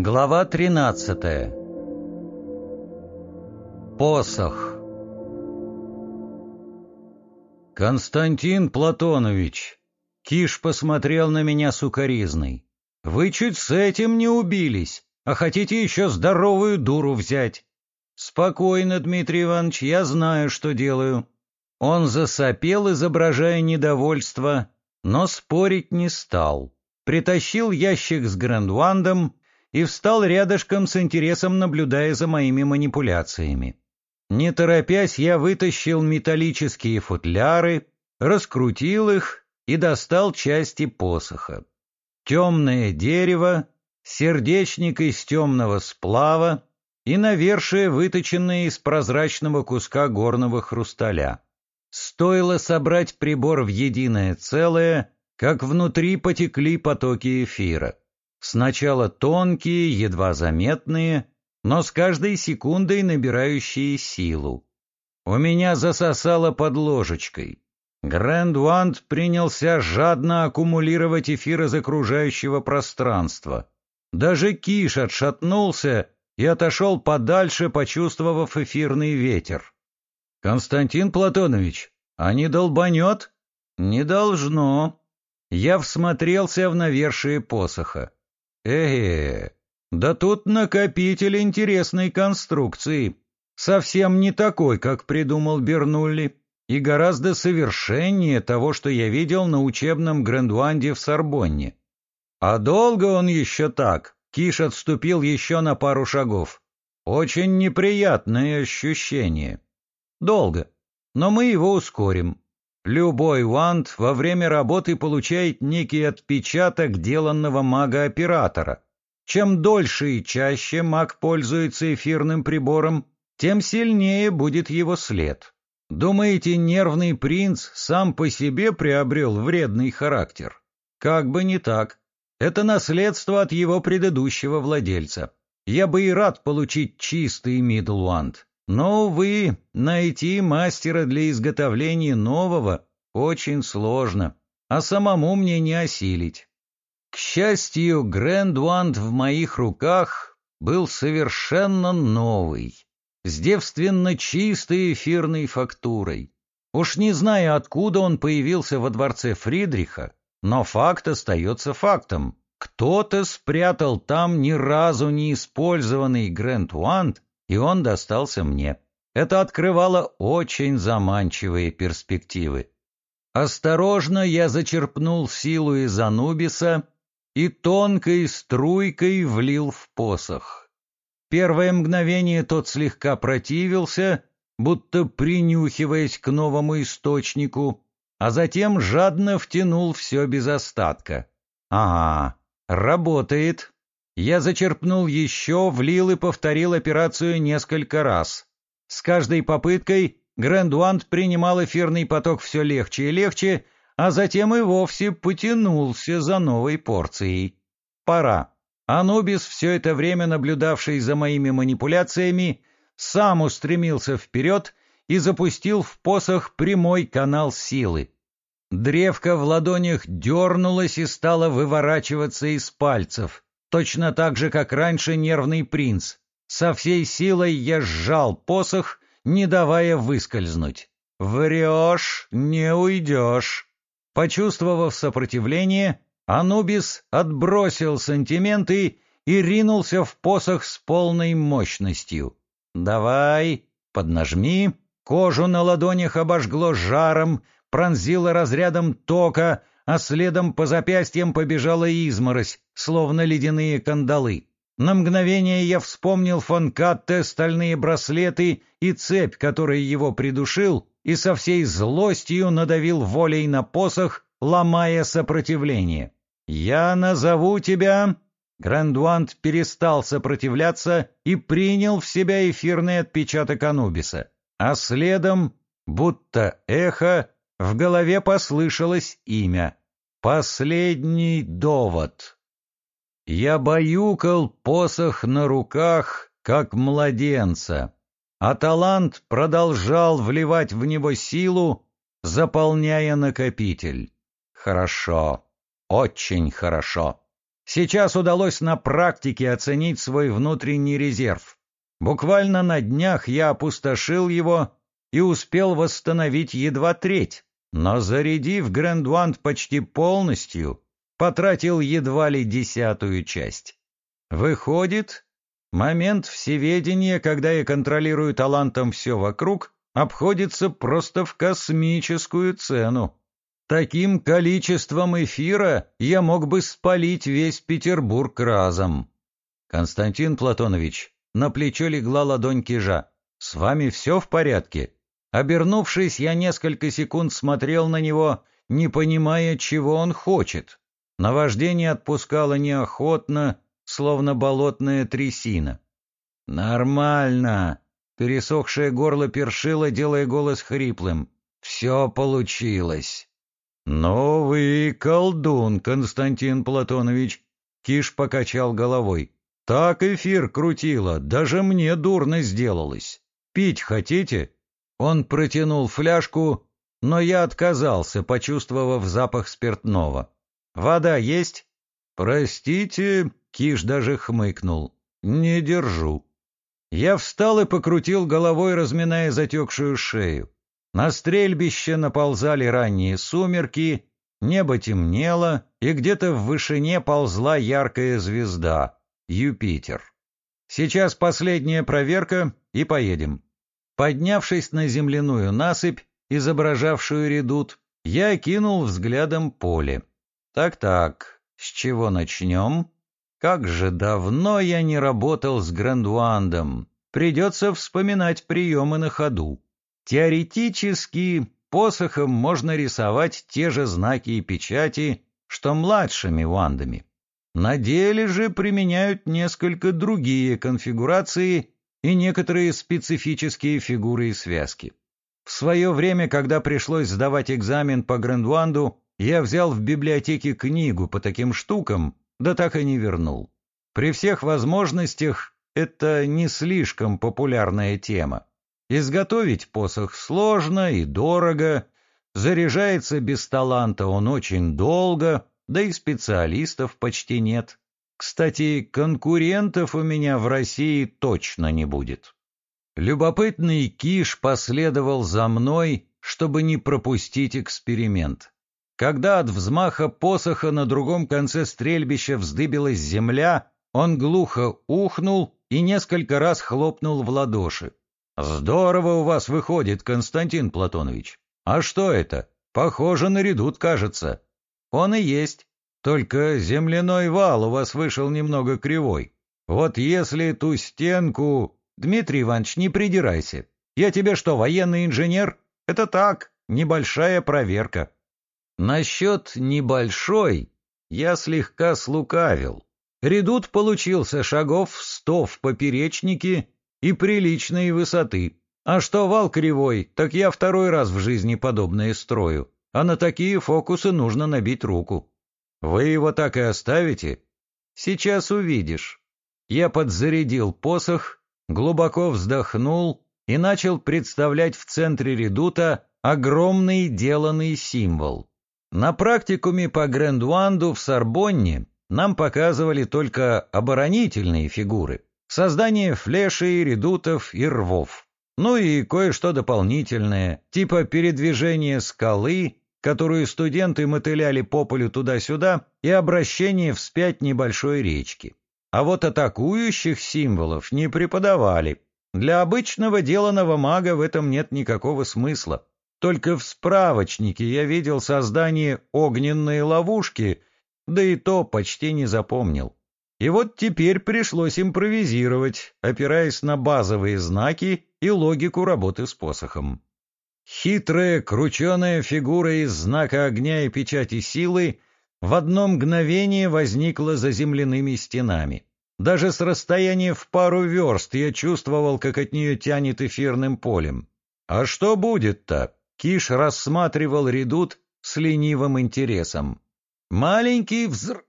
Глава 13 Посох «Константин Платонович!» Киш посмотрел на меня сукоризной. «Вы чуть с этим не убились, а хотите еще здоровую дуру взять?» «Спокойно, Дмитрий Иванович, я знаю, что делаю». Он засопел, изображая недовольство, но спорить не стал. Притащил ящик с грандвандом и встал рядышком с интересом, наблюдая за моими манипуляциями. Не торопясь, я вытащил металлические футляры, раскрутил их и достал части посоха. Темное дерево, сердечник из темного сплава и навершие, выточенные из прозрачного куска горного хрусталя. Стоило собрать прибор в единое целое, как внутри потекли потоки эфира. Сначала тонкие, едва заметные, но с каждой секундой набирающие силу. У меня засосало под ложечкой. Грэнд Вант принялся жадно аккумулировать эфир из окружающего пространства. Даже Киш отшатнулся и отошел подальше, почувствовав эфирный ветер. «Константин Платонович, а не долбанет?» «Не должно». Я всмотрелся в навершие посоха. «Э-э, да тут накопитель интересной конструкции, совсем не такой, как придумал Бернулли, и гораздо совершеннее того, что я видел на учебном Грандуанде в Сорбонне. А долго он еще так, Киш отступил еще на пару шагов. Очень неприятное ощущение. Долго, но мы его ускорим. Любой вант во время работы получает некий отпечаток деланного мага-оператора — чем дольше и чаще маг пользуется эфирным прибором, тем сильнее будет его след. Думаете, нервный принц сам по себе приобрел вредный характер? Как бы не так. Это наследство от его предыдущего владельца. Я бы и рад получить чистый Мидлванд. Но, увы, найти мастера для изготовления нового очень сложно, а самому мне не осилить. К счастью, Грэндванд в моих руках был совершенно новый, с девственно чистой эфирной фактурой. Уж не знаю, откуда он появился во дворце Фридриха, но факт остается фактом. Кто-то спрятал там ни разу не использованный Грэнд Уанд, и он достался мне. Это открывало очень заманчивые перспективы. Осторожно я зачерпнул силу из Анубиса и тонкой струйкой влил в посох. Первое мгновение тот слегка противился, будто принюхиваясь к новому источнику, а затем жадно втянул все без остатка. Ага, работает. Я зачерпнул еще, влил и повторил операцию несколько раз. С каждой попыткой Грэндуант принимал эфирный поток все легче и легче, а затем и вовсе потянулся за новой порцией. Пора. Анубис, все это время наблюдавший за моими манипуляциями, сам устремился вперед и запустил в посох прямой канал силы. Древко в ладонях дернулось и стало выворачиваться из пальцев, точно так же, как раньше нервный принц. Со всей силой я сжал посох, не давая выскользнуть. «Врешь, не уйдешь». Почувствовав сопротивление, Анубис отбросил сантименты и ринулся в посох с полной мощностью. «Давай, поднажми». Кожу на ладонях обожгло жаром, пронзило разрядом тока, а следом по запястьям побежала изморозь, словно ледяные кандалы. На мгновение я вспомнил фон Катте стальные браслеты и цепь, которой его придушил, и со всей злостью надавил волей на посох, ломая сопротивление. «Я назову тебя...» Грандуант перестал сопротивляться и принял в себя эфирный отпечаток Анубиса, а следом, будто эхо, в голове послышалось имя. «Последний довод». Я баюкал посох на руках, как младенца а талант продолжал вливать в него силу, заполняя накопитель. Хорошо, очень хорошо. Сейчас удалось на практике оценить свой внутренний резерв. Буквально на днях я опустошил его и успел восстановить едва треть, но зарядив Грэндвант почти полностью, потратил едва ли десятую часть. Выходит, момент всеведения, когда я контролирую талантом все вокруг, обходится просто в космическую цену. Таким количеством эфира я мог бы спалить весь Петербург разом. Константин Платонович, на плечо легла ладонь кижа. «С вами все в порядке?» Обернувшись, я несколько секунд смотрел на него, не понимая, чего он хочет. Наваждение отпускало неохотно, словно болотная трясина. «Нормально!» — пересохшее горло першило, делая голос хриплым. «Все получилось!» «Новый колдун, Константин Платонович!» Киш покачал головой. «Так эфир крутило, даже мне дурно сделалось. Пить хотите?» Он протянул фляжку, но я отказался, почувствовав запах спиртного. «Вода есть?» «Простите», — Киш даже хмыкнул. «Не держу». Я встал и покрутил головой, разминая затекшую шею. На стрельбище наползали ранние сумерки, небо темнело, и где-то в вышине ползла яркая звезда — Юпитер. Сейчас последняя проверка, и поедем. Поднявшись на земляную насыпь, изображавшую редут, я кинул взглядом поле. Так-так, с чего начнем? Как же давно я не работал с Грандуандом. Придется вспоминать приемы на ходу. Теоретически посохом можно рисовать те же знаки и печати, что младшими вандами. На деле же применяют несколько другие конфигурации и некоторые специфические фигуры и связки. В свое время, когда пришлось сдавать экзамен по Грандуанду, я взял в библиотеке книгу по таким штукам, да так и не вернул. При всех возможностях это не слишком популярная тема. Изготовить посох сложно и дорого, заряжается без таланта он очень долго, да и специалистов почти нет. Кстати, конкурентов у меня в России точно не будет. Любопытный Киш последовал за мной, чтобы не пропустить эксперимент. Когда от взмаха посоха на другом конце стрельбища вздыбилась земля, он глухо ухнул и несколько раз хлопнул в ладоши. «Здорово у вас выходит, Константин Платонович. А что это? Похоже на редут, кажется». «Он и есть. Только земляной вал у вас вышел немного кривой. Вот если ту стенку... Дмитрий Иванович, не придирайся. Я тебе что, военный инженер? Это так, небольшая проверка. Насчет небольшой я слегка слукавил. Редут получился шагов сто в поперечнике и приличной высоты. А что вал кривой, так я второй раз в жизни подобное строю, а на такие фокусы нужно набить руку. Вы его так и оставите? Сейчас увидишь. Я подзарядил посох, глубоко вздохнул и начал представлять в центре редута огромный деланный символ. На практикуме по Грандуанду в Сорбонне нам показывали только оборонительные фигуры, создание флешей, редутов и рвов. Ну и кое-что дополнительное, типа передвижения скалы которую студенты мотыляли по полю туда-сюда, и обращение вспять небольшой речки. А вот атакующих символов не преподавали. Для обычного деланного мага в этом нет никакого смысла. Только в справочнике я видел создание огненной ловушки, да и то почти не запомнил. И вот теперь пришлось импровизировать, опираясь на базовые знаки и логику работы с посохом. Хитрая, крученая фигура из знака огня и печати силы в одно мгновение возникла за земляными стенами. Даже с расстояния в пару верст я чувствовал, как от нее тянет эфирным полем. А что будет-то? Киш рассматривал редут с ленивым интересом. Маленький взр...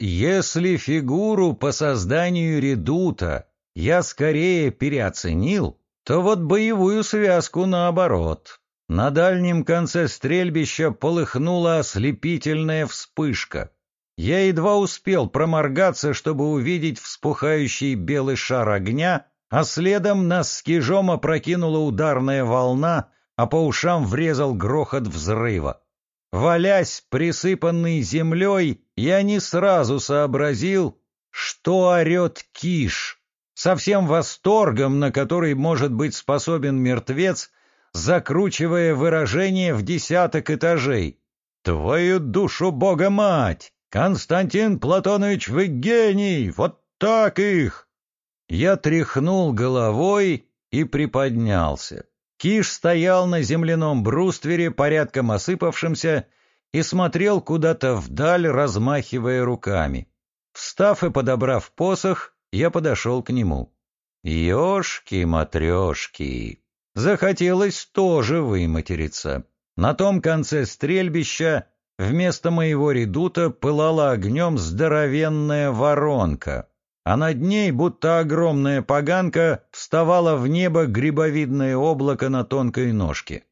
Если фигуру по созданию редута я скорее переоценил, то вот боевую связку наоборот. На дальнем конце стрельбища полыхнула ослепительная вспышка. Я едва успел проморгаться, чтобы увидеть вспухающий белый шар огня, а следом нас с кижом опрокинула ударная волна, а по ушам врезал грохот взрыва. Валясь, присыпанный землей, я не сразу сообразил, что орет киш. Со всем восторгом, на который может быть способен мертвец, закручивая выражение в десяток этажей. «Твою душу, Бога-мать! Константин Платонович, вы гений! Вот так их!» Я тряхнул головой и приподнялся. Киш стоял на земляном бруствере, порядком осыпавшемся, и смотрел куда-то вдаль, размахивая руками. Встав и подобрав посох, я подошел к нему. Ёшки-матрёшки! Захотелось тоже выматериться. На том конце стрельбища вместо моего редута пылала огнем здоровенная воронка а над ней, будто огромная поганка, вставало в небо грибовидное облако на тонкой ножке.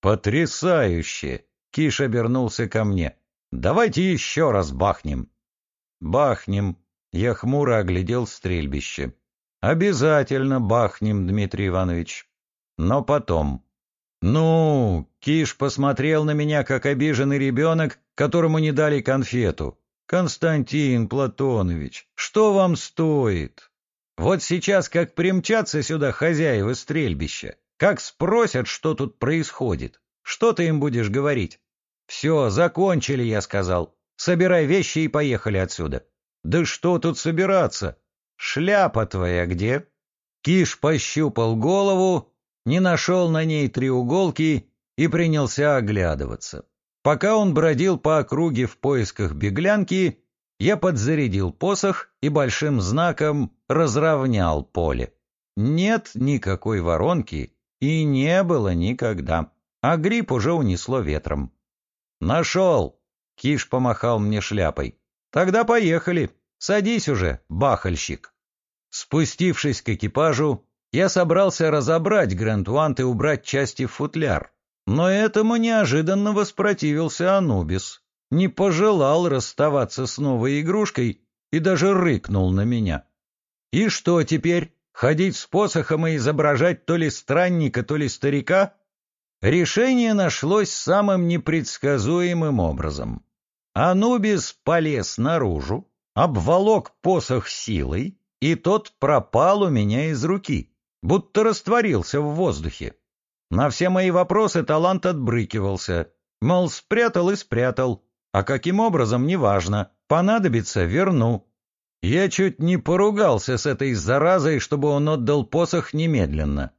«Потрясающе!» — Киш обернулся ко мне. «Давайте еще раз бахнем». «Бахнем», — я хмуро оглядел стрельбище. «Обязательно бахнем, Дмитрий Иванович. Но потом». «Ну!» — Киш посмотрел на меня, как обиженный ребенок, которому не дали конфету. Константин Платонович, что вам стоит? Вот сейчас как примчатся сюда хозяева стрельбища, как спросят, что тут происходит, что ты им будешь говорить? Все, закончили, я сказал. Собирай вещи и поехали отсюда. Да что тут собираться? Шляпа твоя где? Киш пощупал голову, не нашел на ней треуголки и принялся оглядываться. Пока он бродил по округе в поисках беглянки, я подзарядил посох и большим знаком разровнял поле. Нет никакой воронки и не было никогда, а гриб уже унесло ветром. «Нашел!» — Киш помахал мне шляпой. «Тогда поехали. Садись уже, бахальщик». Спустившись к экипажу, я собрался разобрать Гранд-Уант и убрать части в футляр. Но этому неожиданно воспротивился Анубис, не пожелал расставаться с новой игрушкой и даже рыкнул на меня. И что теперь, ходить с посохом и изображать то ли странника, то ли старика? Решение нашлось самым непредсказуемым образом. Анубис полез наружу, обволок посох силой, и тот пропал у меня из руки, будто растворился в воздухе. На все мои вопросы талант отбрыкивался. Мол, спрятал и спрятал. А каким образом, неважно. Понадобится — верну. Я чуть не поругался с этой заразой, чтобы он отдал посох немедленно.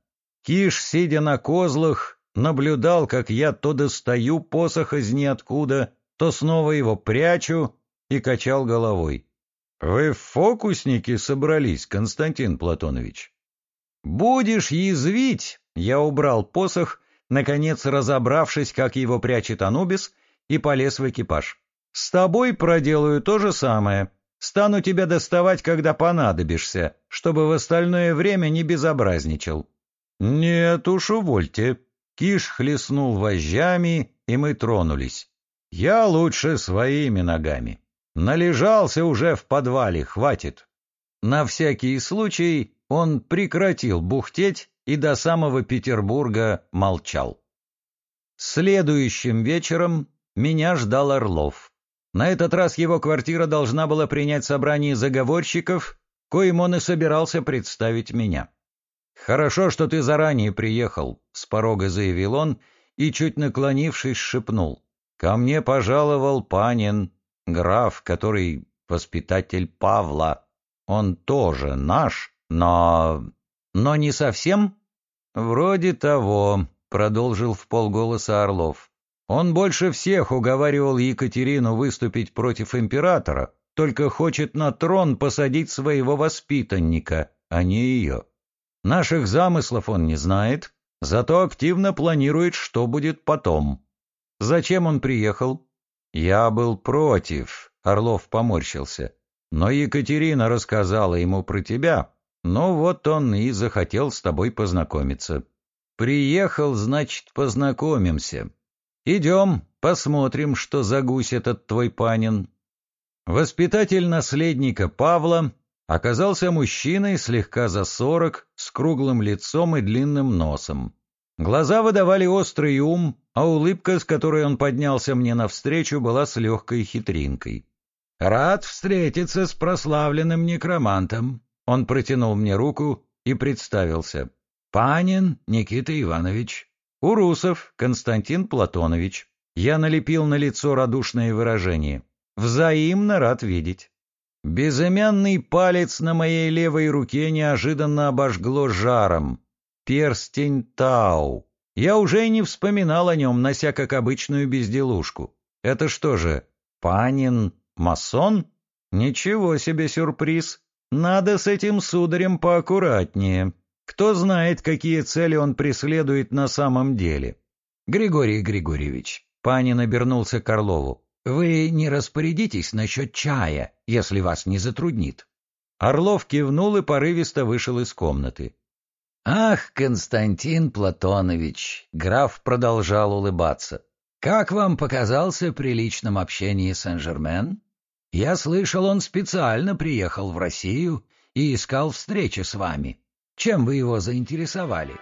Киш, сидя на козлах, наблюдал, как я то достаю посох из ниоткуда, то снова его прячу и качал головой. — Вы фокусники собрались, Константин Платонович? — Будешь язвить, я убрал посох, наконец разобравшись, как его прячет Анубис, и полез в экипаж. «С тобой проделаю то же самое. Стану тебя доставать, когда понадобишься, чтобы в остальное время не безобразничал». «Нет уж, увольте». Киш хлестнул вожжами, и мы тронулись. «Я лучше своими ногами. Належался уже в подвале, хватит». На всякий случай он прекратил бухтеть и до самого Петербурга молчал. Следующим вечером меня ждал Орлов. На этот раз его квартира должна была принять собрание заговорщиков, коим он и собирался представить меня. «Хорошо, что ты заранее приехал», — с порога заявил он и, чуть наклонившись, шепнул. «Ко мне пожаловал Панин, граф, который воспитатель Павла. Он тоже наш, но но не совсем? Вроде того, продолжил в полголоса Орлов. Он больше всех уговаривал Екатерину выступить против императора, только хочет на трон посадить своего воспитанника, а не ее. Наших замыслов он не знает, зато активно планирует, что будет потом. Зачем он приехал? Я был против, Орлов поморщился. Но Екатерина рассказала ему про тебя, ну вот он и захотел с тобой познакомиться. Приехал, значит, познакомимся. Идем, посмотрим, что за гусь этот твой панин. Воспитатель наследника Павла оказался мужчиной слегка за сорок, с круглым лицом и длинным носом. Глаза выдавали острый ум, а улыбка, с которой он поднялся мне навстречу, была с легкой хитринкой. «Рад встретиться с прославленным некромантом», — он протянул мне руку и представился. «Панин Никита Иванович, Урусов Константин Платонович». Я налепил на лицо радушное выражение. «Взаимно рад видеть». Безымянный палец на моей левой руке неожиданно обожгло жаром. Перстень Тау. Я уже и не вспоминал о нем, нося как обычную безделушку. Это что же, Панин масон? Ничего себе сюрприз. Надо с этим сударем поаккуратнее. Кто знает, какие цели он преследует на самом деле. Григорий Григорьевич, Панин обернулся к Орлову. Вы не распорядитесь насчет чая, если вас не затруднит. Орлов кивнул и порывисто вышел из комнаты. «Ах, Константин Платонович!» — граф продолжал улыбаться. «Как вам показался при личном общении Сен-Жермен? Я слышал, он специально приехал в Россию и искал встречи с вами. Чем вы его заинтересовали?»